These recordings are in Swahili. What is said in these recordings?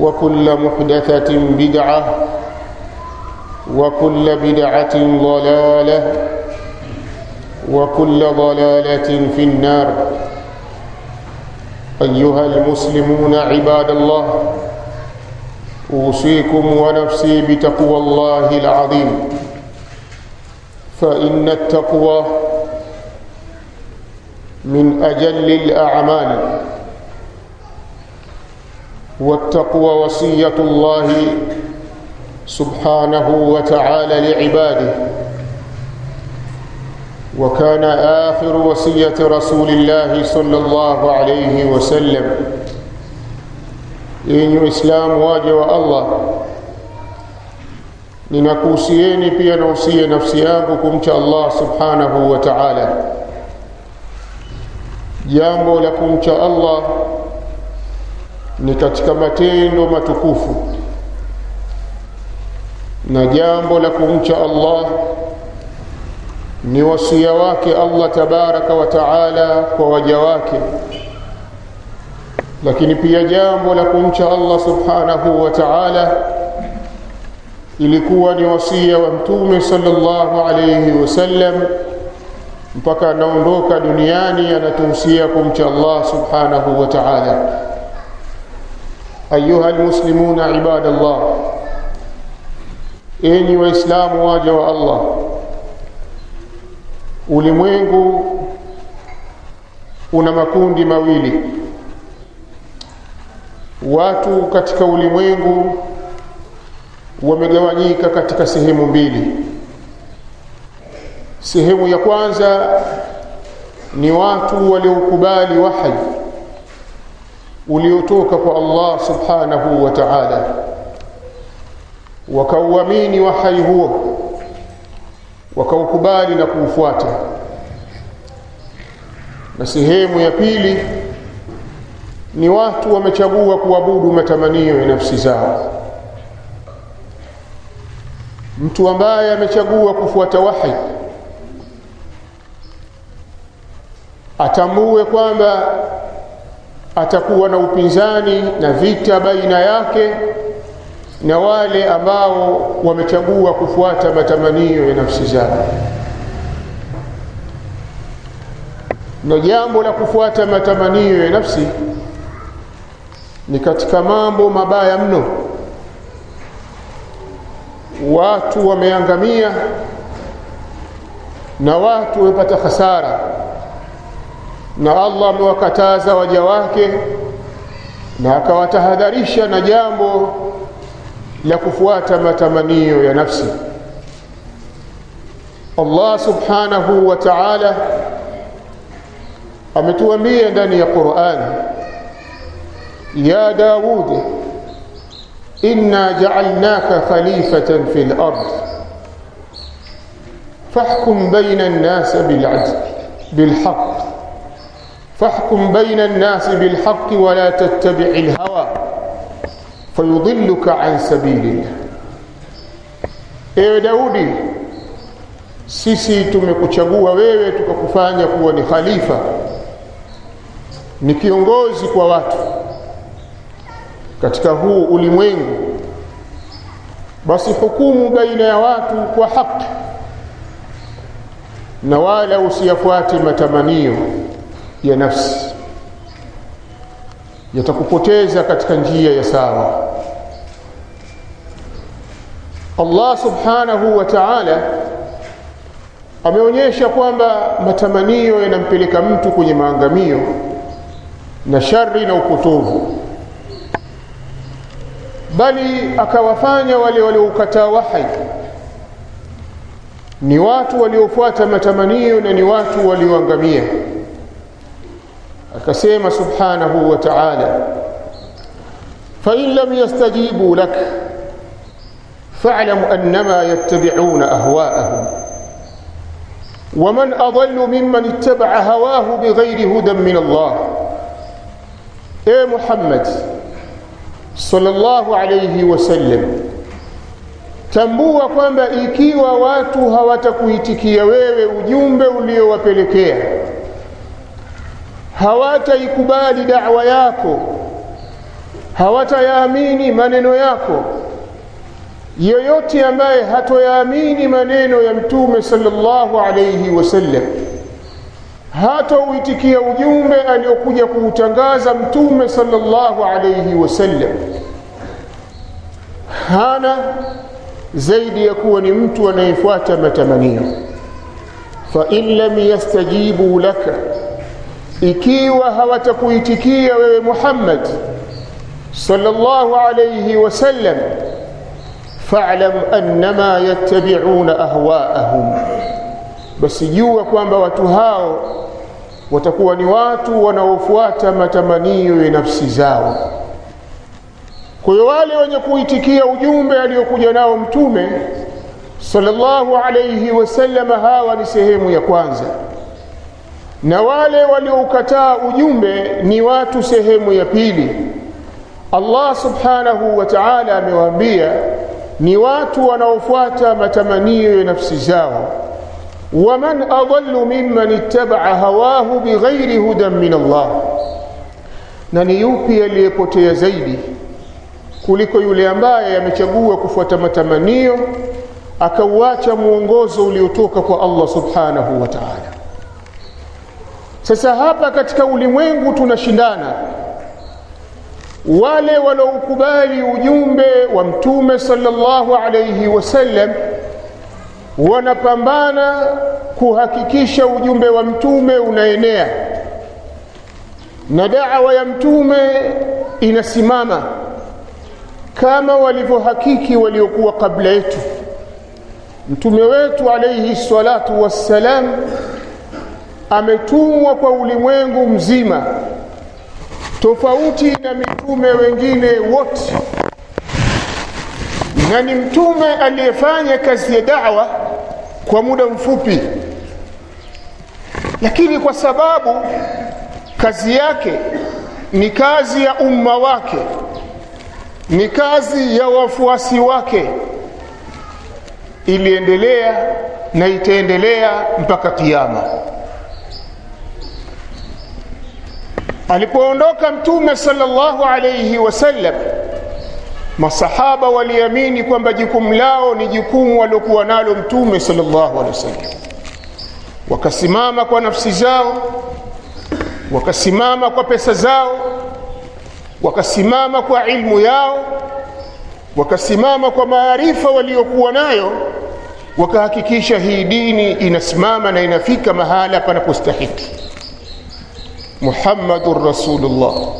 وكل محدثة بدعة وكل بدعة ضلالة وكل ضلالة في النار. أيها المسلمون عباد الله أوصيكم ونفسي بتقوى الله العظيم. فإن التقوى من أجل الأعمال. والتقوى وصية الله سبحانه وتعالى لعباده. وكان آخر وصية رسول الله صلى الله عليه وسلم. إن إسلام واجب الله. ninakuhusieni pia nausie nafsi yangu kumcha allah subhanahu wa taala الله. Ni katika matendo matukufu na jambo la kumcha Allah ni wasia wake Allah tabaraka wa taala kwa waja wake lakini pia jambo la kumcha Allah subhanahu wa ta'ala ilikuwa ni wasia wa mtume sallallahu alayhi wasallam mpaka anaondoka duniani anatuhusia kumcha Allah subhanahu wa ta'ala ayuha almuslimuna ibadallah. Enyi waislamu waja wa Allah. Ulimwengu una makundi mawili. Watu katika ulimwengu wamegawanyika katika sehemu mbili. Sehemu ya kwanza ni watu waliokubali wahi uliotoka kwa Allah subhanahu wa ta'ala. Wakauamini wahai huo wakaukubali na kuufuata. Na sehemu ya pili ni watu wamechagua kuabudu matamanio ya nafsi zao. Mtu ambaye amechagua kufuata wahi atambue kwamba atakuwa na upinzani na vita baina yake na wale ambao wamechagua kufuata matamanio ya nafsi zao. Na jambo la kufuata matamanio ya nafsi ni katika mambo mabaya mno. Watu wameangamia na watu wamepata hasara na Allah amewakataza waja wake na akawatahadharisha na jambo la kufuata matamanio ya nafsi Allah subhanahu wa ta'ala ametuambia ndani ya Qur'an ya Daud inna ja'alnaka khalifatan fil ard fahkum bayna an-nas bil 'adl بين الناس fahkum ولا tattabi' al hawa fayudilluka 'an sabilillah ewe Daudi sisi tumekuchagua wewe tukakufanya kuwa ni khalifa ni kiongozi kwa watu katika huu ulimwengu. Basi hukumu baina ya watu kwa haki na wala usiyafuate matamanio ya nafsi yatakupoteza katika njia ya sawa. Allah subhanahu wa ta'ala ameonyesha kwamba matamanio yanampeleka mtu kwenye maangamio na shari na upotovu bali akawafanya wale walioukataa wahai ni watu waliofuata matamanio na ni watu walioangamia akasema subhanahu wa ta'ala fa in lam yastajibu lak fa'lam annama yattabi'una ahwa'ahum ومن أضل ممن اتبع هواه بغير هدى من الله اي محمد صلى الله عليه وسلم tambua kwamba ikiwa watu hawatakuitikia wewe ujumbe uliowapelekea hawataikubali da'wa yako. Hawatayaamini maneno yako. Yoyote ambaye hatoyaamini maneno ya mtume sallallahu alayhi wasallam hatauitikia ujumbe aliokuja kuutangaza mtume sallallahu alayhi wasallam. Hana zaidi ya kuwa ni mtu anayefuata matamanio. Fa in lam yastajibu laka ikiwa hawatakuitikia wewe Muhammad sallallahu alayhi wasallam fa'lam annama yattabi'una ahwa'ahum basi jua kwamba watu hao watakuwa ni watu wanaofuata matamanio ya nafsi zao. Kwa hiyo wale wenye kuitikia ujumbe aliyokuja nao mtume sallallahu alayhi wasallam hawa ni sehemu ya kwanza na wale walioukataa ujumbe ni watu sehemu ya pili. Allah subhanahu wa ta'ala amewaambia ni watu wanaofuata matamanio ya nafsi zao. Waman adallu mimman ittaba'a hawahu bighairi hudan min Allah. Na ni yupi aliyepotea zaidi kuliko yule ambaye amechagua kufuata matamanio akauacha muongozo uliotoka kwa Allah subhanahu wa ta'ala sasa hapa katika ulimwengu tunashindana. Wale wanaokubali ujumbe wa mtume sallallahu alayhi wasallam wanapambana kuhakikisha ujumbe wa mtume unaenea. Na da'wa ya mtume inasimama kama walivyohakiki waliokuwa kabla yetu. Mtume wetu alayhi salatu wassalam ametumwa kwa ulimwengu mzima tofauti na mitume wengine wote. Na ni mtume aliyefanya kazi ya da'wa kwa muda mfupi lakini kwa sababu kazi yake ni kazi ya umma wake ni kazi ya wafuasi wake iliendelea na itaendelea mpaka kiyama alipoondoka mtume sallallahu alayhi wasallam masahaba waliamini kwamba jukumu lao ni jukumu waliokuwa nalo mtume sallallahu alayhi wasallam. Wakasimama kwa nafsi zao wakasimama kwa pesa zao wakasimama kwa ilmu yao wakasimama kwa maarifa waliokuwa nayo wakahakikisha hii dini inasimama na inafika mahala panapostahiki محمد رسول الله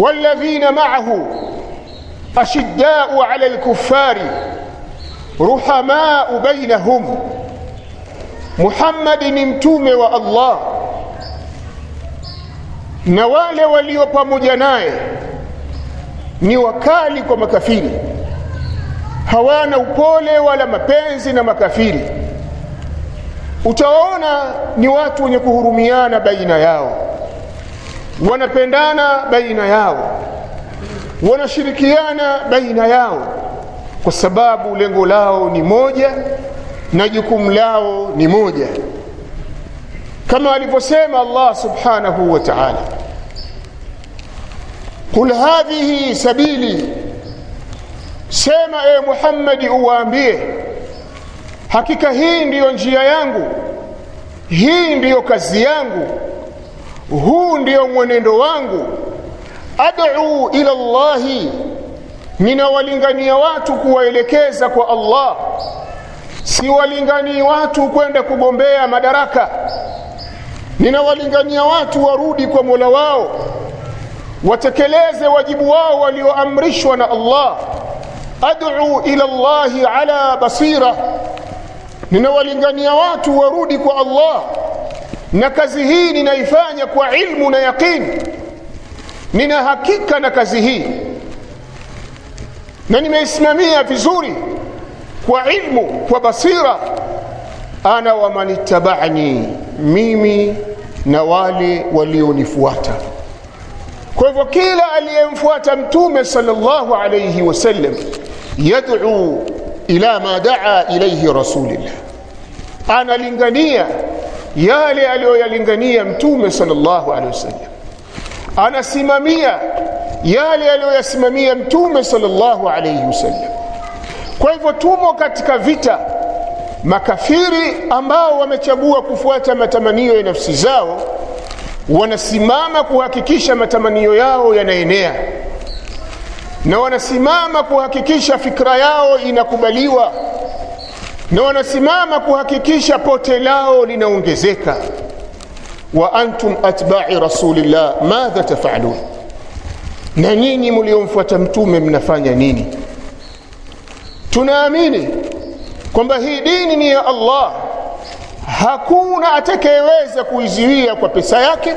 والذين معه أشداء على الكفار رحماء بينهم محمد نمتوم والله na wale walio pamoja naye ni wakali kwa makafiri hawana upole wala mapenzi na makafiri utawaona ni watu wenye kuhurumiana baina yao. Wanapendana baina yao. Wanashirikiana baina yao. Kwa sababu lengo lao ni moja na jukumu lao ni moja. Kama alivyosema Allah subhanahu wa ta'ala qul hadhihi sabili. Sema e Muhammadi uwaambie hakika hii ndiyo njia yangu. Hii ndiyo kazi yangu. Huu ndiyo mwenendo wangu. Ad'u ila Allahi. Ninawalingania watu kuwaelekeza kwa Allah. Siwalinganii watu kwenda kugombea madaraka. Ninawalingania watu warudi kwa Mola wao. Watekeleze wajibu wao walioamrishwa na Allah. Ad'u ila llahi ala basira ninawalingania watu warudi kwa Allah. Na kazi hii ninaifanya kwa ilmu na yaqini nina hakika na kazi hii. Na nimeisimamia vizuri kwa ilmu kwa basira. Ana wa manittaba'ani mimi na wale walionifuata. Kwa hivyo kila aliyemfuata mtume sallallahu alayhi wasallam yad'u ila ma daa ilayhi rasulillah. Analingania yale aliyoyalingania mtume sallallahu alayhi wasallam. Anasimamia yale aliyoyasimamia mtume sallallahu alayhi wasallam. Kwa hivyo tumo katika vita. Makafiri ambao wamechagua kufuata matamanio ya nafsi zao wanasimama kuhakikisha matamanio yao yanaenea na wanasimama kuhakikisha fikra yao inakubaliwa na wanasimama kuhakikisha pote lao linaongezeka. Wa antum atba'i rasulillah madha tafalun na nyinyi mliomfuata mtume mnafanya nini? Tunaamini kwamba hii dini ni ya Allah. Hakuna atakayeweza kuiziwia kwa pesa yake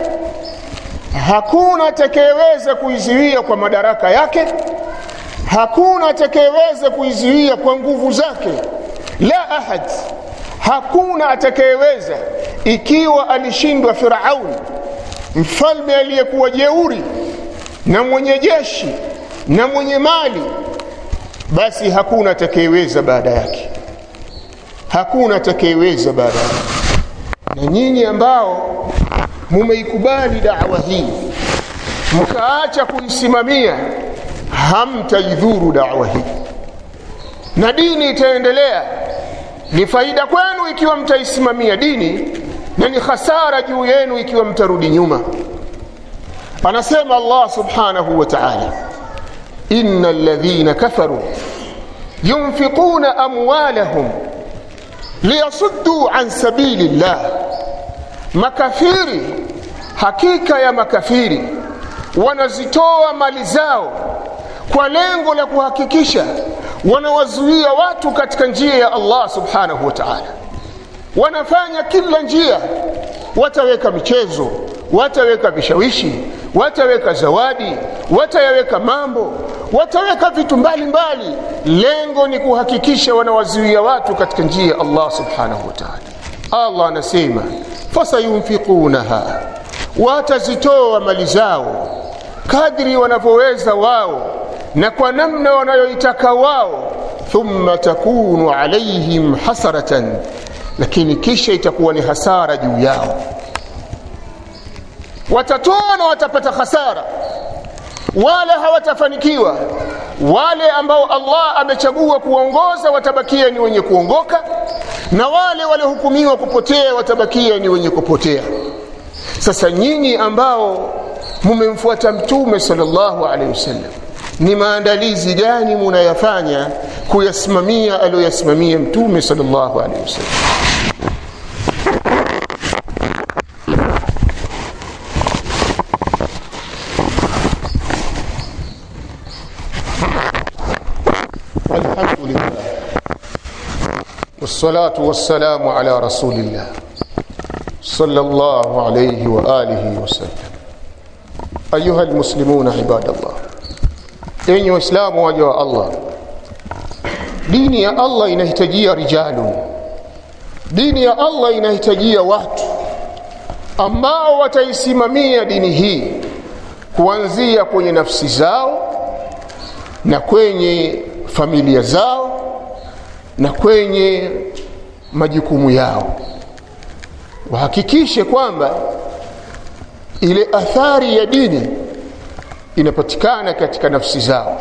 hakuna atakayeweza kuiziwia kwa madaraka yake. Hakuna atakayeweza kuiziwia kwa nguvu zake. La ahad. Hakuna atakayeweza ikiwa alishindwa Firaun mfalme aliyekuwa jeuri na mwenye jeshi na mwenye mali. Basi hakuna atakayeweza baada yake. Hakuna atakayeweza baada yake. Na nyinyi ambao mumeikubali da'wa hii. Mkaacha kuisimamia hamtaidhuru da'wa hii. Na dini itaendelea ni faida kwenu ikiwa mtaisimamia dini na ni hasara juu yenu ikiwa mtarudi nyuma. Anasema Allah subhanahu wa ta'ala innal ladhina kafaru yunfiquna amwalahum liyasuddu an sabilillah makafiri hakika ya makafiri wanazitoa mali zao kwa lengo la kuhakikisha wanawazuia watu katika njia ya Allah subhanahu wa ta'ala wanafanya kila njia wataweka michezo wataweka vishawishi wataweka zawadi watayaweka mambo wataweka vitu mbalimbali mbali. lengo ni kuhakikisha wanawazuia watu katika njia ya Allah subhanahu wa ta'ala Allah anasema fasayunfiqunaha watazitoa mali zao kadri wanavyoweza wao na kwa namna wanayoitaka wao. Thumma takunu alaihim hasaratan lakini kisha itakuwa ni hasara juu yao. Watatoa na watapata hasara. Wala hawatafanikiwa wale ambao Allah amechagua kuongoza watabakia ni wenye kuongoka na wale waliohukumiwa kupotea watabakia ni wenye kupotea. Sasa nyinyi ambao mumemfuata mtume sallallahu alaihi wasallam ni maandalizi gani munayafanya kuyasimamia aliyoyasimamia mtume sallallahu alaihi wasallam? Alhamdulillah. والصلاة والسلام على رسول الله صلى الله عليه وآله وسلم ayuha lmuslimuna ibadallah enyi waislamu waja wa allah dini ya allah inahitajia rijalun dini ya allah inahitajia watu ambao wataisimamia dini hii kuanzia kwenye nafsi zao na kwenye familia zao na kwenye majukumu yao. Wahakikishe kwamba ile athari ya dini inapatikana katika nafsi zao.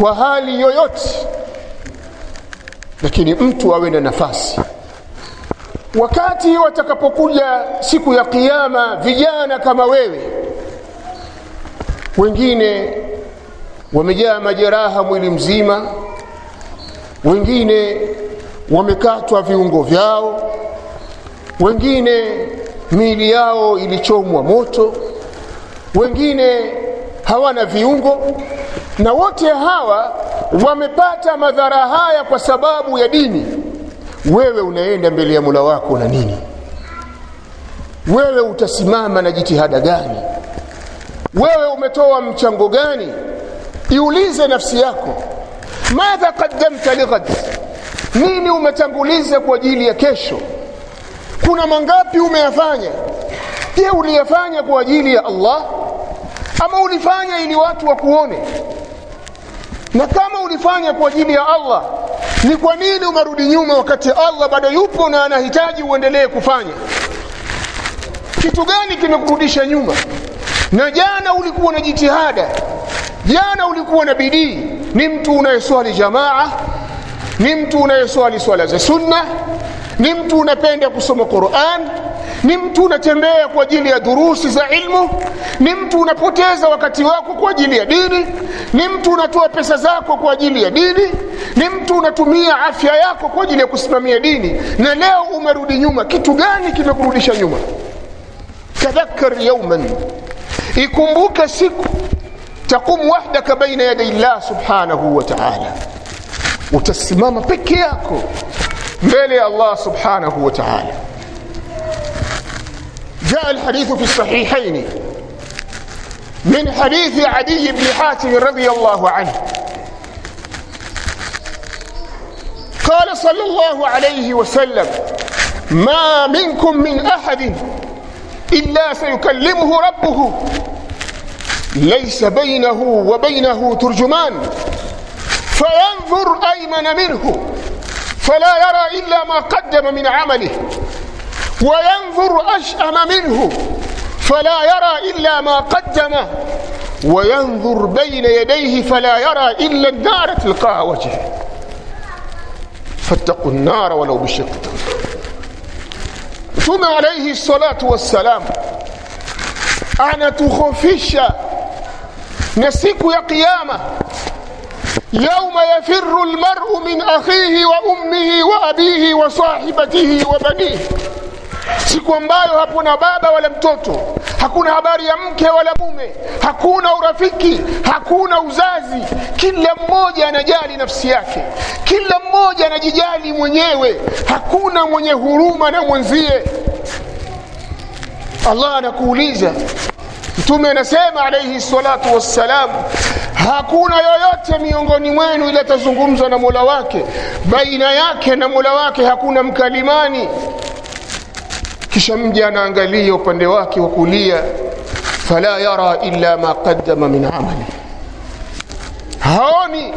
Kwa hali yoyote lakini mtu awe na nafasi. Wakati watakapokuja siku ya kiyama vijana kama wewe wengine wamejaa majeraha mwili mzima wengine wamekatwa viungo vyao. Wengine miili yao ilichomwa moto. Wengine hawana viungo. Na wote hawa wamepata madhara haya kwa sababu ya dini. Wewe unaenda mbele ya mola wako na nini? Wewe utasimama na jitihada gani? Wewe umetoa mchango gani? Iulize nafsi yako madha qaddamta lighad nini umetanguliza kwa ajili ya kesho? Kuna mangapi umeyafanya? Je uliyafanya kwa ajili ya allah? Ama ulifanya ili watu wakuone? Na kama ulifanya kwa ajili ya allah ni kwa nini umerudi nyuma wakati allah bado yupo na anahitaji uendelee kufanya? Kitu gani kimekurudisha nyuma? Na jana ulikuwa na jitihada jana ulikuwa na bidii ni mtu unayeswali jamaa ni mtu unayeswali swala za sunna ni mtu unapenda kusoma quran ni mtu unatembea kwa ajili ya durusi za ilmu ni mtu unapoteza wakati wako kwa ajili ya dini ni mtu unatoa pesa zako kwa ajili ya dini ni mtu unatumia afya yako kwa ajili ya kusimamia dini. Na leo umerudi nyuma. Kitu gani kimekurudisha nyuma? Tadhakkar yawman. Ikumbuke siku تقوم وحدك بين يدي الله سبحانه وتعالى. وتسمام بكياك ملي الله سبحانه وتعالى. جاء الحديث في الصحيحين. من حديث عدي بن حاتم رضي الله عنه. قال صلى الله عليه وسلم ما منكم من أحد إلا سيكلمه ربه ليس بينه وبينه ترجمان. فينظر أيمن منه. فلا يرى إلا ما قدم من عمله. وينظر أشأم منه. فلا يرى إلا ما قدم. وينظر بين يديه فلا يرى إلا النار تلقاء وجهه. فاتقوا النار ولو بشق mtume alaihi salatu wassalam anatukhofisha na siku ya kiyama. Yauma yafiru lmaru min akhihi wa ummihi wa abihi wa sahibatihi wa banihi siku ambayo hakuna baba wala mtoto hakuna habari ya mke wala mume hakuna urafiki hakuna uzazi. Kila mmoja anajali nafsi yake. Kila mmoja anajijali mwenyewe. Hakuna mwenye huruma na mwenzie. Allah anakuuliza mtume anasema alaihi salatu wassalam hakuna yoyote miongoni mwenu ili atazungumzwa na mola wake. Baina yake na mola wake hakuna mkalimani. Kisha mja anaangalia upande wake wa kulia fala yara illa ma qaddama min amali. Haoni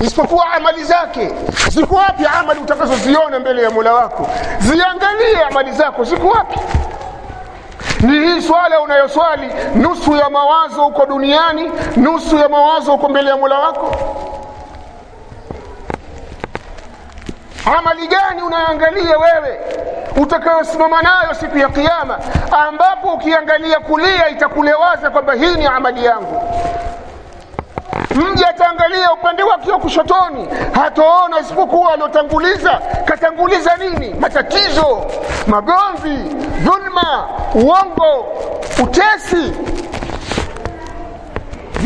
isipokuwa amali zake. Ziko wapi amali utakazoziona mbele ya mola wako? Ziangalie amali zako ziko wapi ni hii swala unayoswali nusu ya mawazo uko duniani nusu ya mawazo uko mbele ya mola wako? Amali gani unayoangalia wewe utakayosimama nayo siku ya kiyama ambapo ukiangalia kulia itakulewaza kwamba hii ni amali yangu mja ataangalia upande wake wa kushotoni hataona isipokuwa aliotanguliza katanguliza nini? Matatizo magomvi dhulma uongo utesi.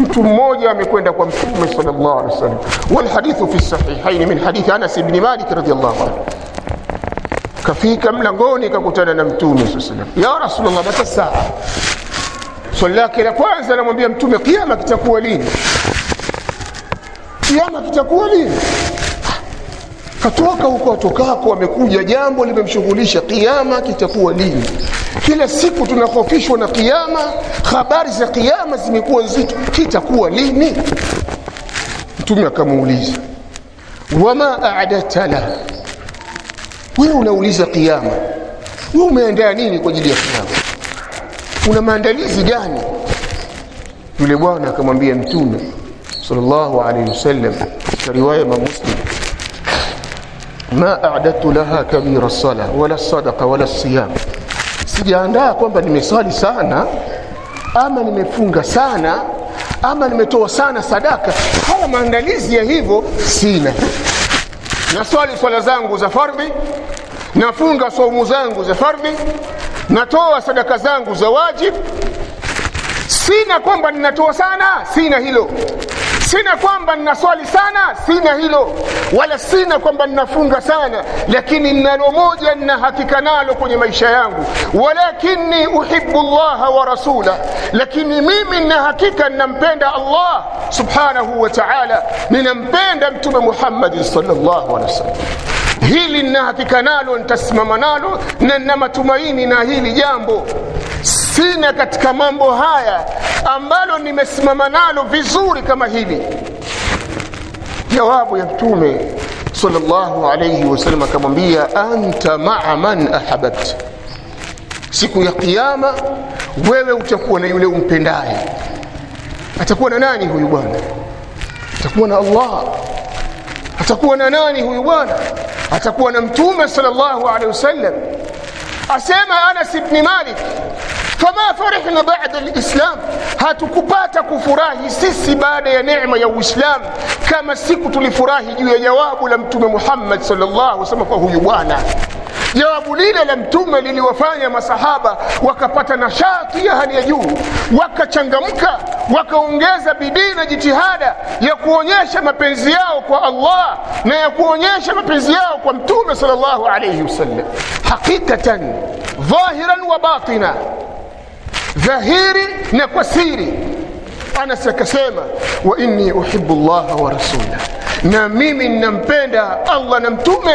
Mtu mmoja amekwenda kwa mtume sallallahu alaihi wasallam. Walhadithu fi sahihaini min hadithi Anas ibn Malik radhiyallahu anhu. Kafika mlangoni kakutana na mtume alaihi wasallam. Ya rasulullah mata saa. Swali lake la kwanza anamwambia mtume kiama kitakuwa lini kiama kitakuwa lini katoka huko atokako amekuja jambo limemshughulisha. Kiama kitakuwa lini kila siku tunahofishwa na kiama habari za kiama zimekuwa nzito. Kitakuwa lini? Mtume akamuuliza wama adata la? Wewe unauliza kiama. Wewe umeandaa nini kwa ajili ya kiama? Una maandalizi gani? Yule bwana akamwambia mtume sallallahu alayhi wasallam riwaya ya muslim ma a'dadtu laha kabira sala wala sadaqa wala siyam sijaandaa kwamba nimesali sana ama nimefunga sana ama nimetoa sana sadaka. Haya maandalizi ya hivyo sina. Naswali swala zangu za fardhi nafunga saumu zangu za fardhi natoa sadaka zangu za wajib. Sina kwamba ninatoa sana sina hilo sina kwamba ninaswali sana sina hilo wala sina kwamba ninafunga sana lakini ninalo moja nina hakika nalo kwenye maisha yangu. Walakini uhibu llaha wa rasula lakini mimi nina hakika ninampenda allah subhanahu wa taala. Ninampenda mtume muhammadin salllahu alehi wasallam. Hili nina hakika nalo nitasimama nalo na nina matumaini na hili jambo sina katika mambo haya ambalo nimesimama nalo vizuri kama hili jawabu ya mtume sallallahu alayhi wasallam akamwambia anta maa man ahababt siku ya kiyama wewe utakuwa na yule umpendaye. Atakuwa na nani huyu bwana? Atakuwa na allah. Atakuwa na nani huyu bwana? Atakuwa na mtume sallallahu alaihi wasallam. Asema anas ibn malik fama farihna bada lislam hatukupata kufurahi sisi baada ya neema ya uislam kama siku tulifurahi juu ya jawabu la mtume muhammad sallallahu wasallam kwa huyu bwana. Jawabu lile la mtume liliwafanya masahaba wakapata nashati ya hali ya juu wakachangamka wakaongeza bidii na jitihada ya kuonyesha mapenzi yao kwa allah na ya kuonyesha mapenzi yao kwa mtume sallallahu alaihi wasallam. Hakikatan dhahiran wa batina dhahiri na kwa siri. Anas akasema wa inni uhibbu Allah wa rasulah na mimi ninampenda allah na mtume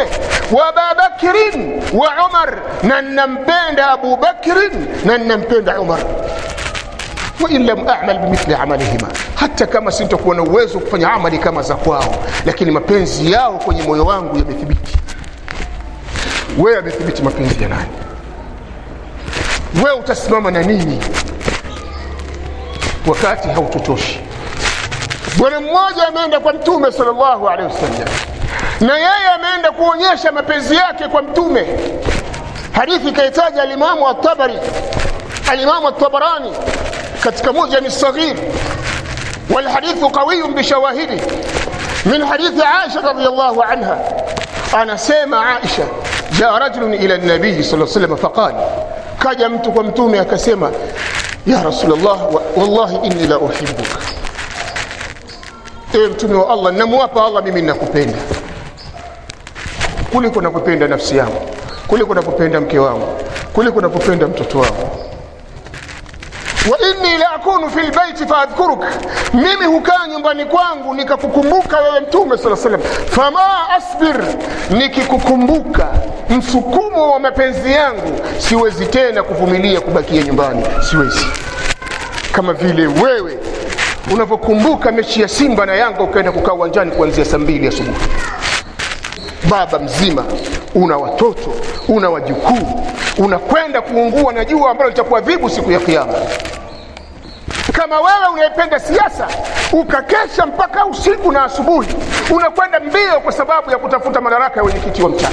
wa ababakrin wa umar na ninampenda abu bakrin na ninampenda umar. Wain lam amal bimithli amalihima hata kama sintakuwa na uwezo kufanya amali kama za kwao lakini mapenzi yao kwenye moyo wangu yamethibiti. Wewe amethibiti mapenzi ya nani wewe utasimama na nini wakati hautotoshi bwana mmoja ameenda kwa mtume salllahu alehi wasallam na yeye ameenda kuonyesha mapenzi yake kwa mtume hadithi ikaitaja alimamu atabari alimamu atabarani katika mujami lsaghir والحديث قوي بشواهده من حديث عائشة رضي الله عنها أنا سيما عائشة جاء رجل إلى النبي صلى الله عليه وسلم فقال kaja mtu kwa mtume akasema ya rasulullah wallahi inni la uhibuka ewe mtume wa allah namwapa allah mimi nakupenda kuliko nakupenda nafsi yangu kuliko nakupenda mke wangu kuliko nakupenda mtoto wangu akunu fi lbeiti faadhkuruk mimi hukaa nyumbani kwangu nikakukumbuka wewe mtume saa salam fama asbir nikikukumbuka msukumo wa mapenzi yangu siwezi tena kuvumilia kubakia nyumbani siwezi. Kama vile wewe unavyokumbuka mechi ya simba na yanga ukaenda kukaa uwanjani kuanzia saa mbili asubuhi. Baba mzima una watoto una wajukuu unakwenda kuungua na jua ambalo litakuadhibu siku ya kiama kama wewe unaipenda siasa ukakesha mpaka usiku na asubuhi unakwenda mbio kwa sababu ya kutafuta madaraka ya wenyekiti wa mtaa.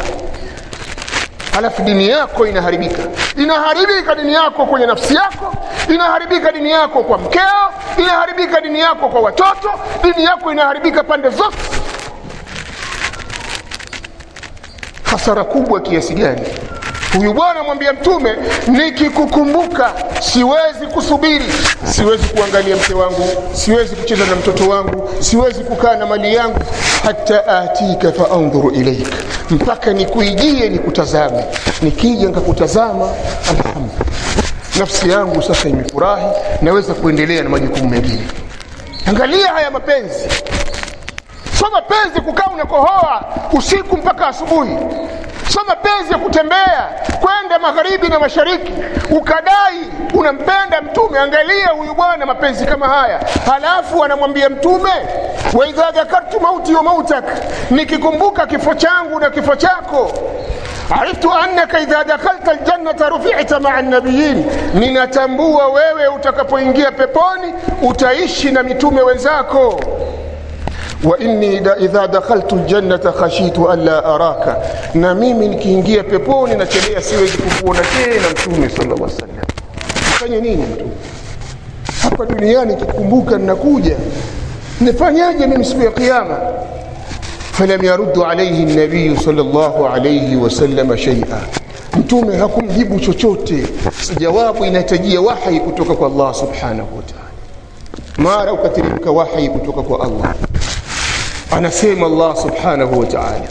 Halafu dini yako inaharibika. Inaharibika dini yako kwenye nafsi yako inaharibika dini yako kwa mkeo inaharibika dini yako kwa watoto dini yako inaharibika pande zote. Hasara kubwa kiasi gani huyu bwana mwambia mtume nikikukumbuka siwezi kusubiri. Siwezi kuangalia mke wangu siwezi kucheza na mtoto wangu siwezi kukaa na mali yangu. Hata atika faandhuru ilaika mpaka nikuijie nikutazame. Nikija nkakutazama alhamdulillah nafsi yangu sasa imefurahi naweza kuendelea na majukumu mengine. Angalia haya mapenzi. Sio mapenzi kukaa unakohoa usiku mpaka asubuhi sio mapenzi ya kutembea kwenda magharibi na mashariki ukadai unampenda mtume angalia huyu bwana mapenzi kama haya. Halafu anamwambia mtume wa idha dhakartu mauti wa mautak nikikumbuka kifo changu na kifo chako ariftu annaka idha dakhalta aljannata rufi'ta ma'a nabiyin ninatambua wewe utakapoingia peponi utaishi na mitume wenzako wa inni da idha dakhaltu aljannata khashitu alla araka, na mimi nikiingia peponi nachelea siwezi kukuona tena. Mtume sallallahu alaihi wasallam fanye nini? Mtume hapa duniani kikumbuka, ninakuja nifanyaje mimi siku ya Kiyama? falam yaruddu alayhi an-nabiy sallallahu alayhi wasallam shay'a Mtume hakumjibu chochote, jawabu inahitajia wahi kutoka kwa Allah subhanahu wa ta'ala. Mara ukateremka wahi kutoka kwa Allah anasema Allah subhanahu wa ta'ala.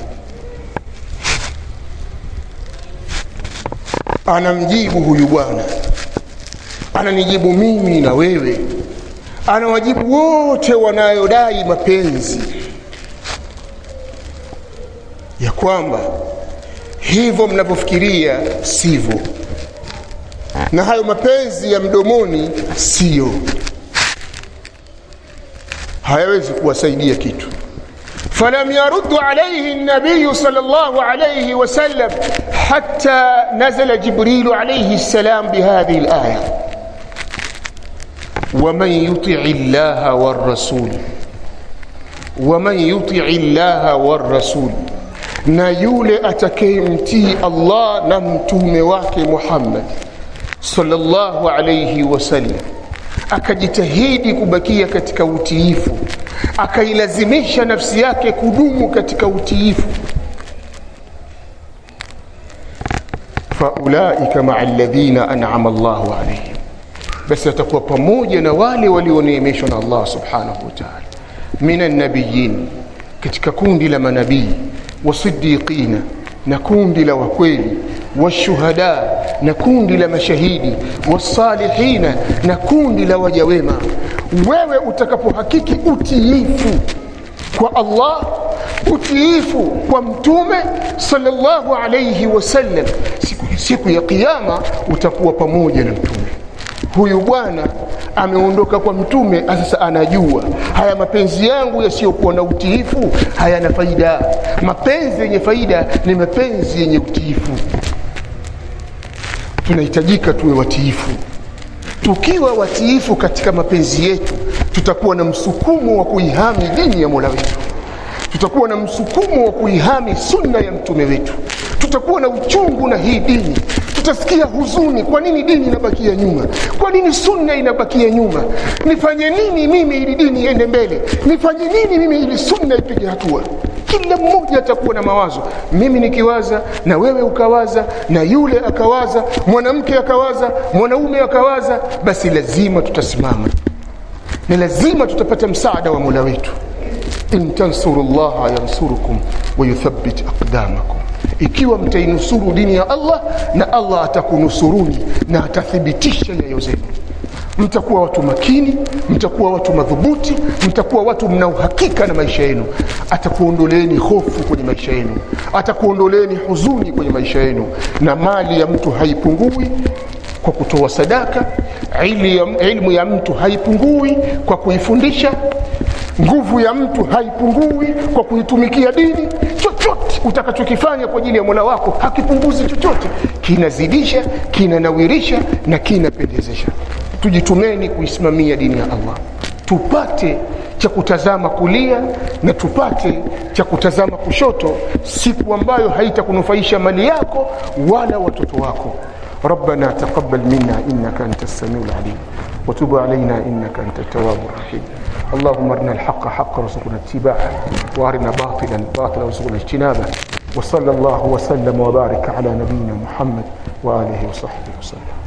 Anamjibu huyu bwana. Ananijibu mimi na wewe. Anawajibu wote wanayodai mapenzi. Ya kwamba hivyo mnavyofikiria sivyo. Na hayo mapenzi ya mdomoni siyo. Hayawezi kuwasaidia kitu فلم يرد عليه النبي صلى الله عليه وسلم حتى نزل جبريل عليه السلام بهذه الآية. ومن يطع الله والرسول ومن يطع الله والرسول. na yule الله allah na mtume wake muhammad salllahu alaihi wasallam akajitahidi kubakia katika utiifu akailazimisha nafsi yake kudumu katika utiifu. Faulaika maa alladhina an'ama Allahu alayhim. Basi atakuwa pamoja na wale walioneemeshwa na Allah subhanahu wa ta'ala. Minan nabiyyin katika kundi la manabii wasiddiqina na kundi la wakweli washuhada na kundi la mashahidi wasalihina na kundi la wajawema. wema wewe utakapohakiki utiifu kwa Allah utiifu kwa mtume sallallahu alayhi wasallam siku, siku ya kiyama utakuwa pamoja na mtume. Huyu bwana ameondoka kwa mtume sasa anajua haya mapenzi yangu yasiyokuwa na utiifu hayana faida. Mapenzi yenye faida ni mapenzi yenye utiifu. Tunahitajika tuwe watiifu tukiwa watiifu katika mapenzi yetu tutakuwa na msukumo wa kuihami dini ya mola wetu. Tutakuwa na msukumo wa kuihami sunna ya mtume wetu. Tutakuwa na uchungu na hii dini. Tutasikia huzuni kwa nini dini inabakia nyuma? Kwa nini sunna inabakia nyuma? Nifanye nini mimi ili dini iende mbele? Nifanye nini mimi ili sunna ipige hatua kila mmoja atakuwa na mawazo. Mimi nikiwaza na wewe ukawaza na yule akawaza mwanamke akawaza mwanaume akawaza basi lazima tutasimama. Na lazima tutapata msaada wa mola wetu. In tansurullaha llaha yansurukum wayuthabbit aqdamakum. Ikiwa mtainusuru dini ya Allah na Allah atakunusuruni na atathibitisha nyayo zenu mtakuwa watu makini mtakuwa watu madhubuti mtakuwa watu mna uhakika na maisha yenu. Atakuondoleeni hofu kwenye maisha yenu atakuondoleeni huzuni kwenye maisha yenu. Na mali ya mtu haipungui kwa kutoa sadaka ilmu ya mtu haipungui kwa kuifundisha nguvu ya mtu haipungui kwa kuitumikia dini. Chochote utakachokifanya kwa ajili ya mola wako hakipunguzi chochote. Kinazidisha kinanawirisha na kinapendezesha tujitumeni kuisimamia dini ya allah. Tupate cha kutazama kulia na tupate cha kutazama kushoto siku ambayo haitakunufaisha mali yako wala watoto wako. ربنا تقبل منا انك انت السميع العليم وتب علينا انك انت التواب الرحيم اللهم ارنا الحق حقا وارزقنا اتباعه وارنا باطلا باطلا وارزقنا اجتنابه وصلى الله وسلم وبارك على نبينا محمد واله وصحبه وسلم